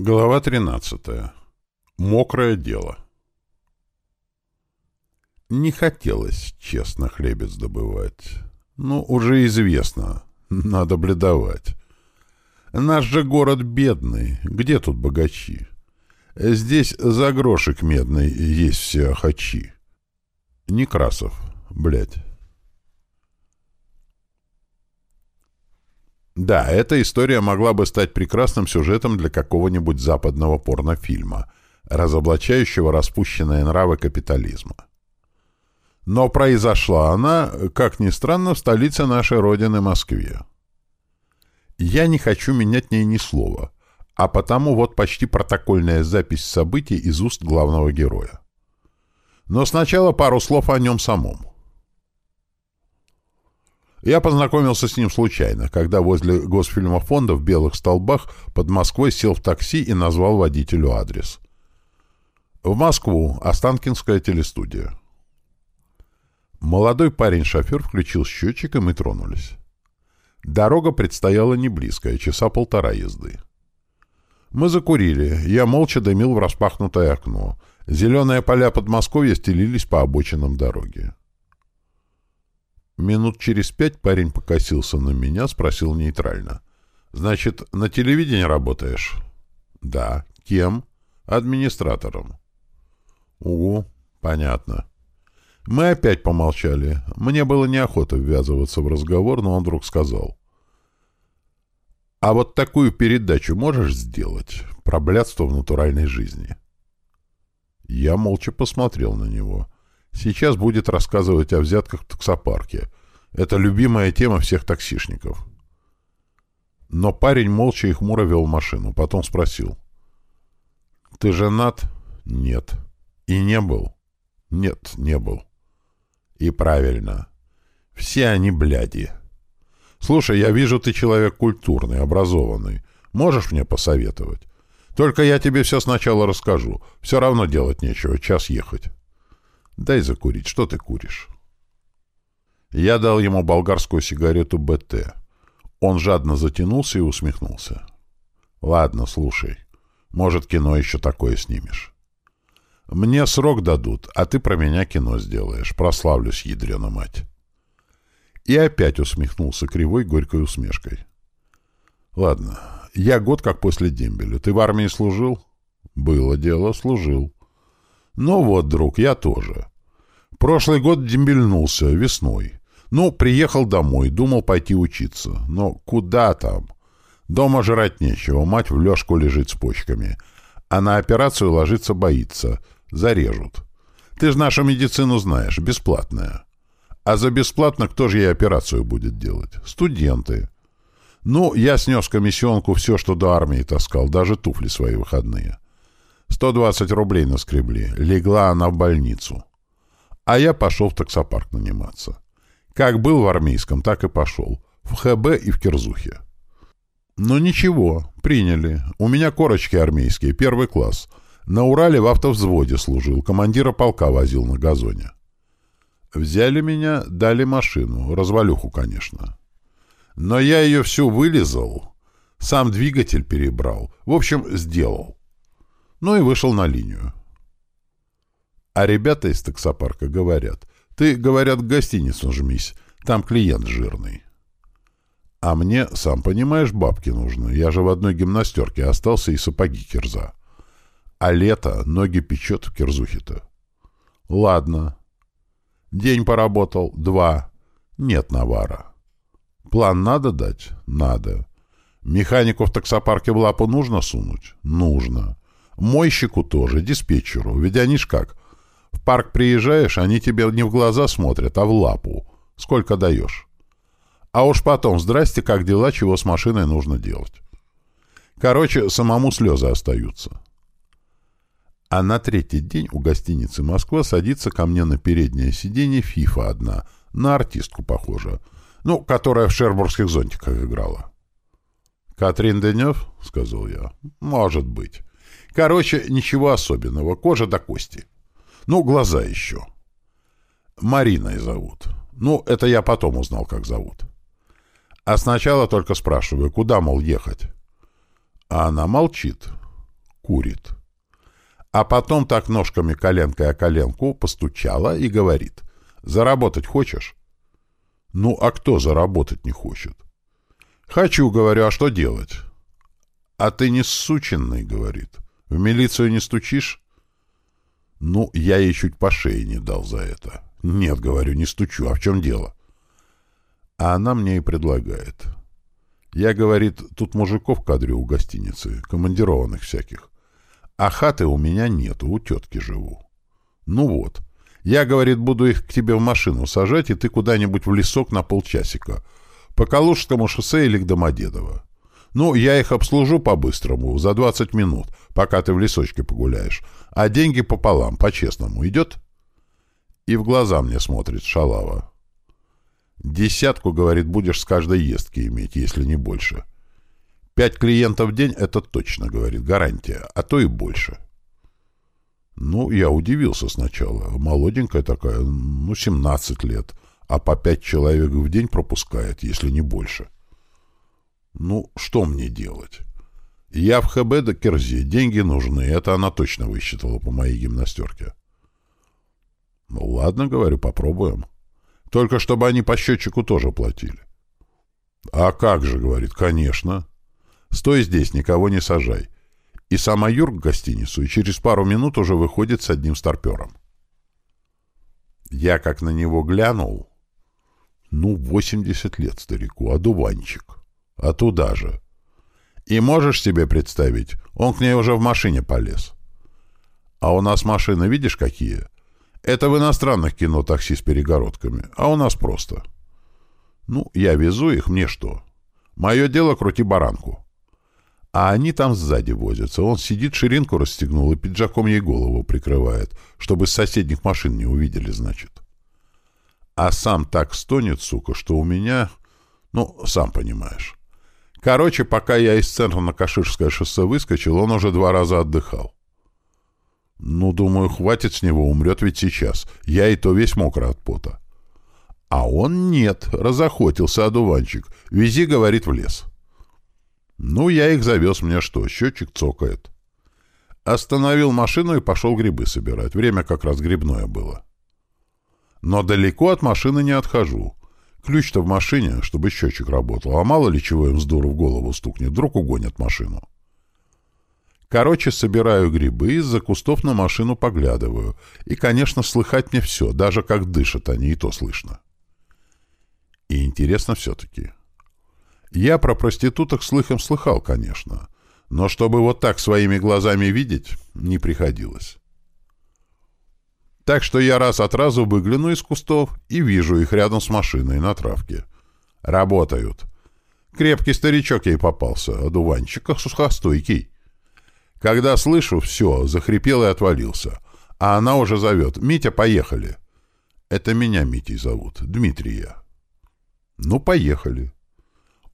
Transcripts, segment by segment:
Глава 13. Мокрое дело. Не хотелось, честно, хлебец добывать. Ну, уже известно, надо бледовать. Наш же город бедный, где тут богачи? Здесь за грошек медный есть все охачи. Некрасов, блядь. Да, эта история могла бы стать прекрасным сюжетом для какого-нибудь западного порнофильма, разоблачающего распущенные нравы капитализма. Но произошла она, как ни странно, в столице нашей родины Москве. Я не хочу менять ней ни слова, а потому вот почти протокольная запись событий из уст главного героя. Но сначала пару слов о нем самом. Я познакомился с ним случайно, когда возле Госфильмофонда в белых столбах под Москвой сел в такси и назвал водителю адрес. В Москву, Останкинская телестудия. Молодой парень-шофер включил счетчик, и мы тронулись. Дорога предстояла не близкая, часа полтора езды. Мы закурили, я молча дымил в распахнутое окно. Зеленые поля Подмосковья стелились по обочинам дороги. Минут через пять парень покосился на меня, спросил нейтрально. «Значит, на телевидении работаешь?» «Да». «Кем?» «Администратором». «Угу, понятно». Мы опять помолчали. Мне было неохота ввязываться в разговор, но он вдруг сказал. «А вот такую передачу можешь сделать? Про блядство в натуральной жизни?» Я молча посмотрел на него. Сейчас будет рассказывать о взятках в таксопарке. Это любимая тема всех таксишников. Но парень молча и хмуро вел машину. Потом спросил. «Ты женат?» «Нет». «И не был?» «Нет, не был». «И правильно. Все они бляди. Слушай, я вижу, ты человек культурный, образованный. Можешь мне посоветовать? Только я тебе все сначала расскажу. Все равно делать нечего, час ехать». Дай закурить. Что ты куришь? Я дал ему болгарскую сигарету БТ. Он жадно затянулся и усмехнулся. Ладно, слушай. Может, кино еще такое снимешь. Мне срок дадут, а ты про меня кино сделаешь. Прославлюсь, ядрена мать. И опять усмехнулся кривой горькой усмешкой. Ладно, я год как после дембеля. Ты в армии служил? Было дело, служил. Ну вот, друг, я тоже. Прошлый год дембельнулся, весной. Ну, приехал домой, думал пойти учиться. Но куда там? Дома жрать нечего, мать в лёжку лежит с почками. А на операцию ложиться боится. Зарежут. Ты же нашу медицину знаешь, бесплатная. А за бесплатно кто же ей операцию будет делать? Студенты. Ну, я снес комиссионку все, что до армии таскал, даже туфли свои выходные. 120 рублей наскребли. Легла она в больницу. А я пошел в таксопарк наниматься. Как был в армейском, так и пошел. В ХБ и в Кирзухе. Но ничего, приняли. У меня корочки армейские, первый класс. На Урале в автовзводе служил, командира полка возил на газоне. Взяли меня, дали машину, развалюху, конечно. Но я ее всю вылезал, сам двигатель перебрал. В общем, сделал ну и вышел на линию. А ребята из таксопарка говорят, ты, говорят, в гостиницу жмись, там клиент жирный. А мне, сам понимаешь, бабки нужны. Я же в одной гимнастерке остался и сапоги кирза. А лето ноги печет в кирзухе-то. Ладно. День поработал, два. Нет навара. План надо дать? Надо. Механику в таксопарке в лапу нужно сунуть? Нужно. Мойщику тоже, диспетчеру. Ведь они ж как. В парк приезжаешь, они тебе не в глаза смотрят, а в лапу. Сколько даешь. А уж потом, здрасте, как дела, чего с машиной нужно делать. Короче, самому слезы остаются. А на третий день у гостиницы «Москва» садится ко мне на переднее сиденье фифа одна, на артистку похожа, ну, которая в шербургских зонтиках играла. «Катрин Денев?» — сказал я. «Может быть». Короче, ничего особенного. Кожа до кости. Ну, глаза еще. Мариной зовут. Ну, это я потом узнал, как зовут. А сначала только спрашиваю, куда, мол, ехать? А она молчит. курит. А потом так ножками коленкой о коленку постучала и говорит, «Заработать хочешь?» «Ну, а кто заработать не хочет?» «Хочу», — говорю, «а что делать?» «А ты не сученный», — говорит. «В милицию не стучишь?» «Ну, я ей чуть по шее не дал за это». «Нет», — говорю, «не стучу. А в чем дело?» А она мне и предлагает. Я, говорит, тут мужиков кадрю у гостиницы, командированных всяких. А хаты у меня нету, у тетки живу. Ну вот. Я, говорит, буду их к тебе в машину сажать, и ты куда-нибудь в лесок на полчасика. По Калужскому шоссе или к Домодедово. Ну, я их обслужу по-быстрому, за 20 минут, пока ты в лесочке погуляешь. А деньги пополам, по-честному. Идет? И в глаза мне смотрит шалава. Десятку, говорит, будешь с каждой ездки иметь, если не больше. Пять клиентов в день — это точно, говорит, гарантия, а то и больше. Ну, я удивился сначала. Молоденькая такая, ну, 17 лет, а по пять человек в день пропускает, если не больше. Ну, что мне делать? Я в ХБ до Керзи, деньги нужны, это она точно высчитала по моей гимнастерке. Ну, ладно, говорю, попробуем. — только чтобы они по счетчику тоже платили. «А как же», — говорит, — «конечно». «Стой здесь, никого не сажай». И сама Юрк в гостиницу, и через пару минут уже выходит с одним старпером. Я как на него глянул. Ну, 80 лет старику, одуванчик. А туда же. И можешь себе представить, он к ней уже в машине полез. А у нас машины, видишь, какие? Это в иностранных кино такси с перегородками, а у нас просто. Ну, я везу их, мне что? Мое дело крути баранку. А они там сзади возятся. Он сидит, ширинку расстегнул и пиджаком ей голову прикрывает, чтобы с соседних машин не увидели, значит. А сам так стонет, сука, что у меня... Ну, сам понимаешь. Короче, пока я из центра на Каширское шоссе выскочил, он уже два раза отдыхал. Ну, думаю, хватит с него, умрет ведь сейчас. Я и то весь мокрый от пота. А он нет, разохотился одуванчик. Вези, говорит, в лес. Ну, я их завез, мне что, счетчик цокает. Остановил машину и пошел грибы собирать. Время как раз грибное было. Но далеко от машины не отхожу. Ключ-то в машине, чтобы счетчик работал. А мало ли чего им с дуру в голову стукнет. Вдруг угонят машину. Короче, собираю грибы, из-за кустов на машину поглядываю. И, конечно, слыхать мне все, даже как дышат они, и то слышно. И интересно все-таки. Я про проституток слыхом слыхал, конечно, но чтобы вот так своими глазами видеть, не приходилось. Так что я раз от разу выгляну из кустов и вижу их рядом с машиной на травке. Работают. Крепкий старичок ей попался, одуванчик сухостойкий. Когда слышу, все, захрипел и отвалился. А она уже зовет. «Митя, поехали!» Это меня Митей зовут, Дмитрия. Ну, поехали.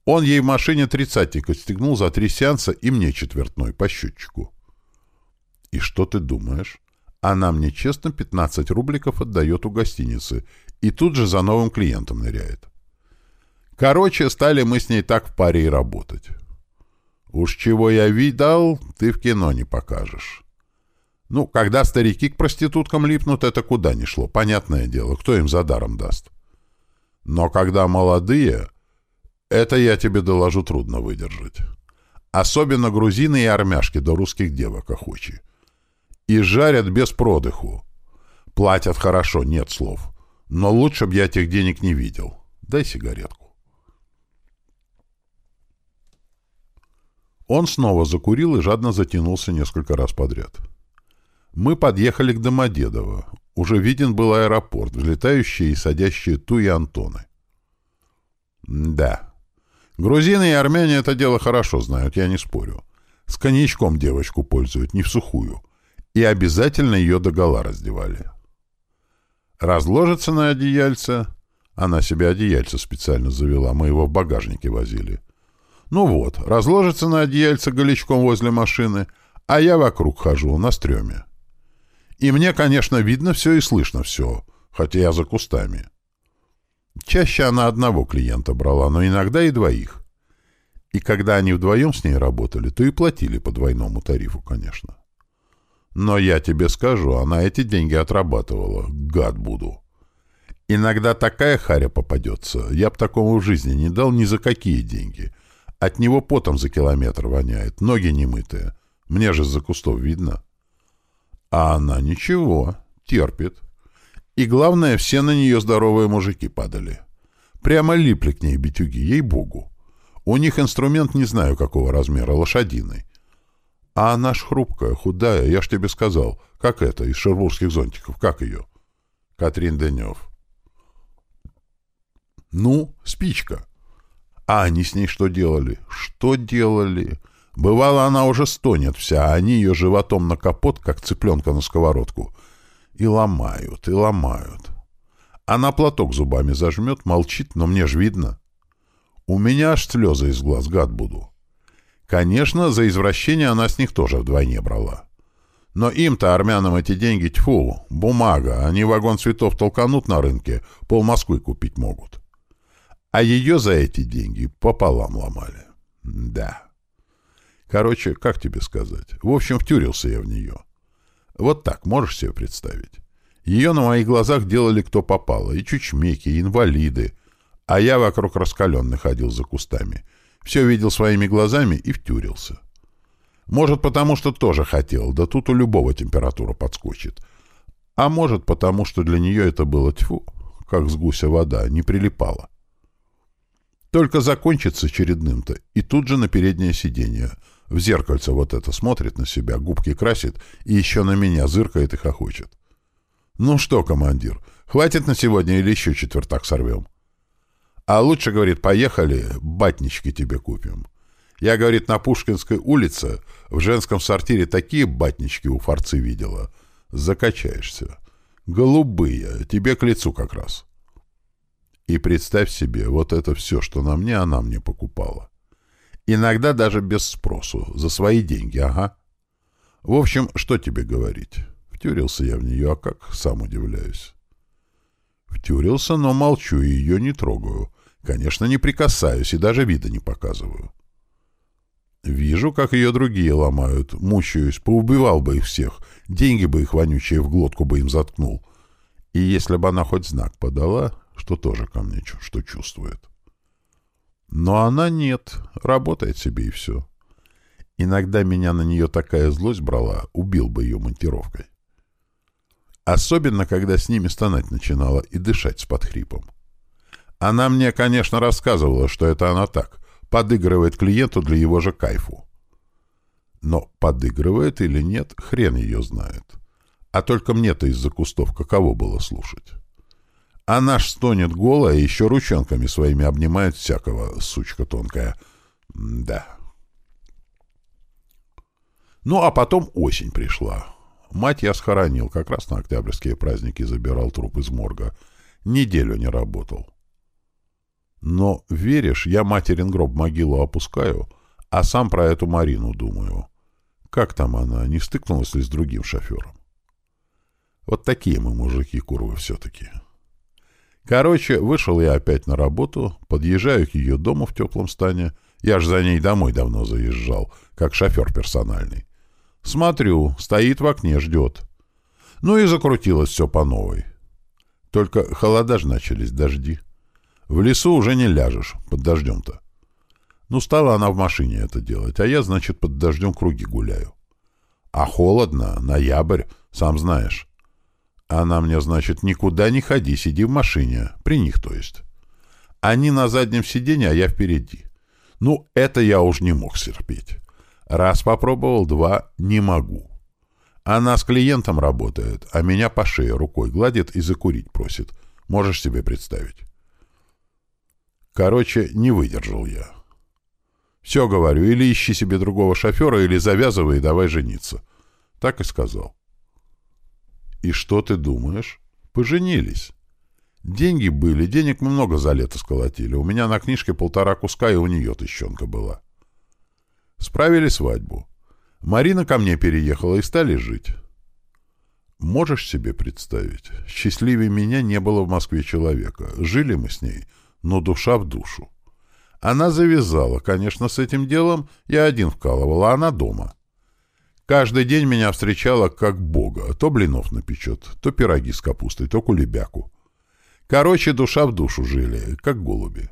Он ей в машине тридцатик отстегнул за три сеанса и мне четвертной по счетчику. И что ты думаешь? Она мне честно 15 рубликов отдает у гостиницы и тут же за новым клиентом ныряет. Короче, стали мы с ней так в паре и работать. Уж чего я видал, ты в кино не покажешь. Ну, когда старики к проституткам липнут, это куда ни шло, понятное дело, кто им за даром даст. Но когда молодые, это я тебе доложу трудно выдержать. Особенно грузины и армяшки до русских девок охочи. И жарят без продыху. Платят хорошо, нет слов. Но лучше б я этих денег не видел. Дай сигаретку. Он снова закурил и жадно затянулся несколько раз подряд. Мы подъехали к Домодедово. Уже виден был аэропорт, взлетающие и садящие Ту и Антоны. Да. Грузины и армяне это дело хорошо знают, я не спорю. С коньячком девочку пользуют, не в сухую. И обязательно ее догола раздевали. Разложится на одеяльце. Она себе одеяльце специально завела, мы его в багажнике возили. Ну вот, разложится на одеяльце голечком возле машины, а я вокруг хожу, на стреме. И мне, конечно, видно все и слышно все, хотя я за кустами. Чаще она одного клиента брала, но иногда и двоих. И когда они вдвоем с ней работали, то и платили по двойному тарифу, конечно. Но я тебе скажу, она эти деньги отрабатывала. Гад буду. Иногда такая харя попадется. Я б такому в жизни не дал ни за какие деньги. От него потом за километр воняет, ноги немытые. Мне же за кустов видно. А она ничего, терпит. И главное, все на нее здоровые мужики падали. Прямо липли к ней битюги, ей-богу. У них инструмент не знаю какого размера, лошадиный. А она ж хрупкая, худая, я ж тебе сказал. Как это, из шербургских зонтиков, как ее? Катрин Денев. Ну, спичка. А они с ней что делали? Что делали? Бывало, она уже стонет вся, а они ее животом на капот, как цыпленка на сковородку. И ломают, и ломают. Она платок зубами зажмет, молчит, но мне ж видно. У меня аж слезы из глаз, гад буду. Конечно, за извращение она с них тоже вдвойне брала. Но им-то, армянам, эти деньги, тьфу, бумага, они вагон цветов толканут на рынке, пол Москвы купить могут. А ее за эти деньги пополам ломали. Да. Короче, как тебе сказать? В общем, втюрился я в нее. Вот так, можешь себе представить? Ее на моих глазах делали кто попало, и чучмеки, и инвалиды, а я вокруг раскаленных ходил за кустами. Все видел своими глазами и втюрился. Может, потому что тоже хотел, да тут у любого температура подскочит. А может, потому что для нее это было тьфу, как с гуся вода, не прилипала. Только закончится очередным-то, и тут же на переднее сиденье. В зеркальце вот это смотрит на себя, губки красит, и еще на меня зыркает и хохочет. «Ну что, командир, хватит на сегодня или еще четвертак сорвем?» А лучше, говорит, поехали, батнички тебе купим. Я, говорит, на Пушкинской улице в женском сортире такие батнички у форцы видела. Закачаешься. Голубые, тебе к лицу как раз. И представь себе, вот это все, что на мне, она мне покупала. Иногда даже без спросу, за свои деньги, ага. В общем, что тебе говорить? Втюрился я в нее, а как, сам удивляюсь. Втюрился, но молчу и ее не трогаю. Конечно, не прикасаюсь и даже вида не показываю. Вижу, как ее другие ломают, мучаюсь, поубивал бы их всех, деньги бы их вонючие в глотку бы им заткнул. И если бы она хоть знак подала, что тоже ко мне что чувствует. Но она нет, работает себе и все. Иногда меня на нее такая злость брала, убил бы ее монтировкой. Особенно, когда с ними стонать начинала и дышать с подхрипом. Она мне, конечно, рассказывала, что это она так, подыгрывает клиенту для его же кайфу. Но подыгрывает или нет, хрен ее знает. А только мне-то из-за кустов каково было слушать. Она ж стонет голая еще ручонками своими обнимает всякого, сучка тонкая. да. Ну, а потом осень пришла. Мать я схоронил, как раз на октябрьские праздники забирал труп из морга. Неделю не работал. Но, веришь, я материн гроб могилу опускаю, а сам про эту Марину думаю. Как там она, не стыкнулась ли с другим шофером? Вот такие мы мужики, курвы, все-таки. Короче, вышел я опять на работу, подъезжаю к ее дому в теплом стане. Я ж за ней домой давно заезжал, как шофер персональный. Смотрю, стоит в окне, ждет. Ну и закрутилось все по новой. Только холода ж начались, дожди. В лесу уже не ляжешь, под дождем-то. Ну, стала она в машине это делать, а я, значит, под дождем круги гуляю. А холодно, ноябрь, сам знаешь. Она мне, значит, никуда не ходи, сиди в машине, при них, то есть. Они на заднем сиденье, а я впереди. Ну, это я уж не мог терпеть. Раз попробовал, два — не могу. Она с клиентом работает, а меня по шее рукой гладит и закурить просит. Можешь себе представить? Короче, не выдержал я. Все, говорю, или ищи себе другого шофера, или завязывай и давай жениться. Так и сказал. И что ты думаешь? Поженились. Деньги были, денег много за лето сколотили. У меня на книжке полтора куска, и у нее тыщенка была. Справили свадьбу. Марина ко мне переехала и стали жить. Можешь себе представить? Счастливее меня не было в Москве человека. Жили мы с ней — но душа в душу. Она завязала, конечно, с этим делом, я один вкалывал, а она дома. Каждый день меня встречала как бога. То блинов напечет, то пироги с капустой, то кулебяку. Короче, душа в душу жили, как голуби.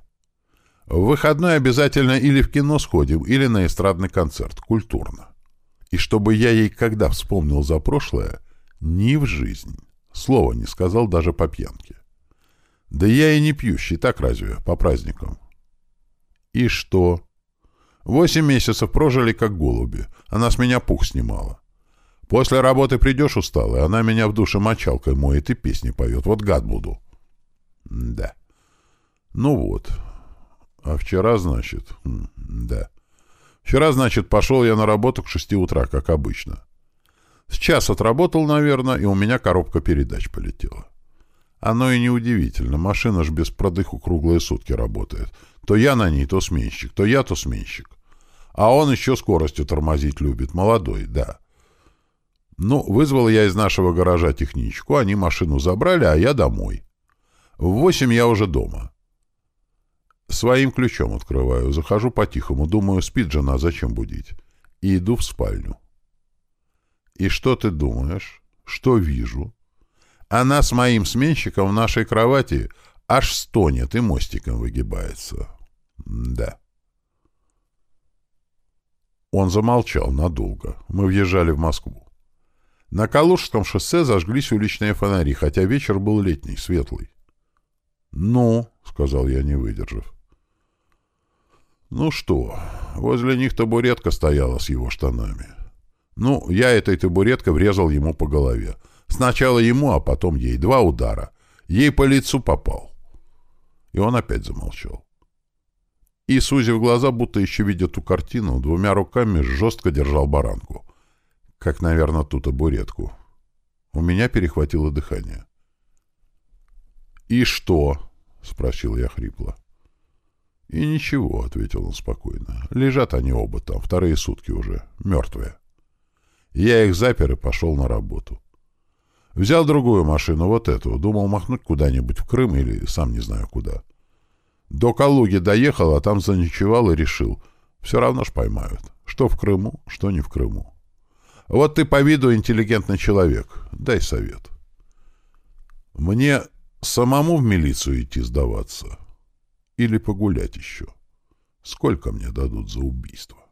В выходной обязательно или в кино сходим, или на эстрадный концерт, культурно. И чтобы я ей когда вспомнил за прошлое, ни в жизнь. Слова не сказал даже по пьянке. Да я и не пьющий, так разве, по праздникам. И что? Восемь месяцев прожили как голуби. Она с меня пух снимала. После работы придешь усталый, она меня в душе мочалкой моет и песни поет. Вот гад буду. Да. Ну вот. А вчера, значит... Да. Вчера, значит, пошел я на работу к шести утра, как обычно. С час отработал, наверное, и у меня коробка передач полетела. Оно и неудивительно. Машина ж без продыху круглые сутки работает. То я на ней, то сменщик. То я, то сменщик. А он еще скоростью тормозить любит. Молодой, да. Ну, вызвал я из нашего гаража техничку. Они машину забрали, а я домой. В восемь я уже дома. Своим ключом открываю. Захожу по-тихому. Думаю, спит жена, зачем будить? И иду в спальню. И что ты думаешь? Что вижу? Она с моим сменщиком в нашей кровати аж стонет и мостиком выгибается. Да. Он замолчал надолго. Мы въезжали в Москву. На Калужском шоссе зажглись уличные фонари, хотя вечер был летний, светлый. «Ну», — сказал я, не выдержав. «Ну что, возле них табуретка стояла с его штанами. Ну, я этой табуреткой врезал ему по голове. Сначала ему, а потом ей. Два удара. Ей по лицу попал. И он опять замолчал. И, сузив глаза, будто еще видя ту картину, двумя руками жестко держал баранку. Как, наверное, ту табуретку. У меня перехватило дыхание. «И что?» — спросил я хрипло. «И ничего», — ответил он спокойно. «Лежат они оба там, вторые сутки уже, мертвые». Я их запер и пошел на работу. Взял другую машину, вот эту. Думал махнуть куда-нибудь в Крым или сам не знаю куда. До Калуги доехал, а там заночевал и решил. Все равно ж поймают. Что в Крыму, что не в Крыму. Вот ты по виду интеллигентный человек. Дай совет. Мне самому в милицию идти сдаваться? Или погулять еще? Сколько мне дадут за убийство?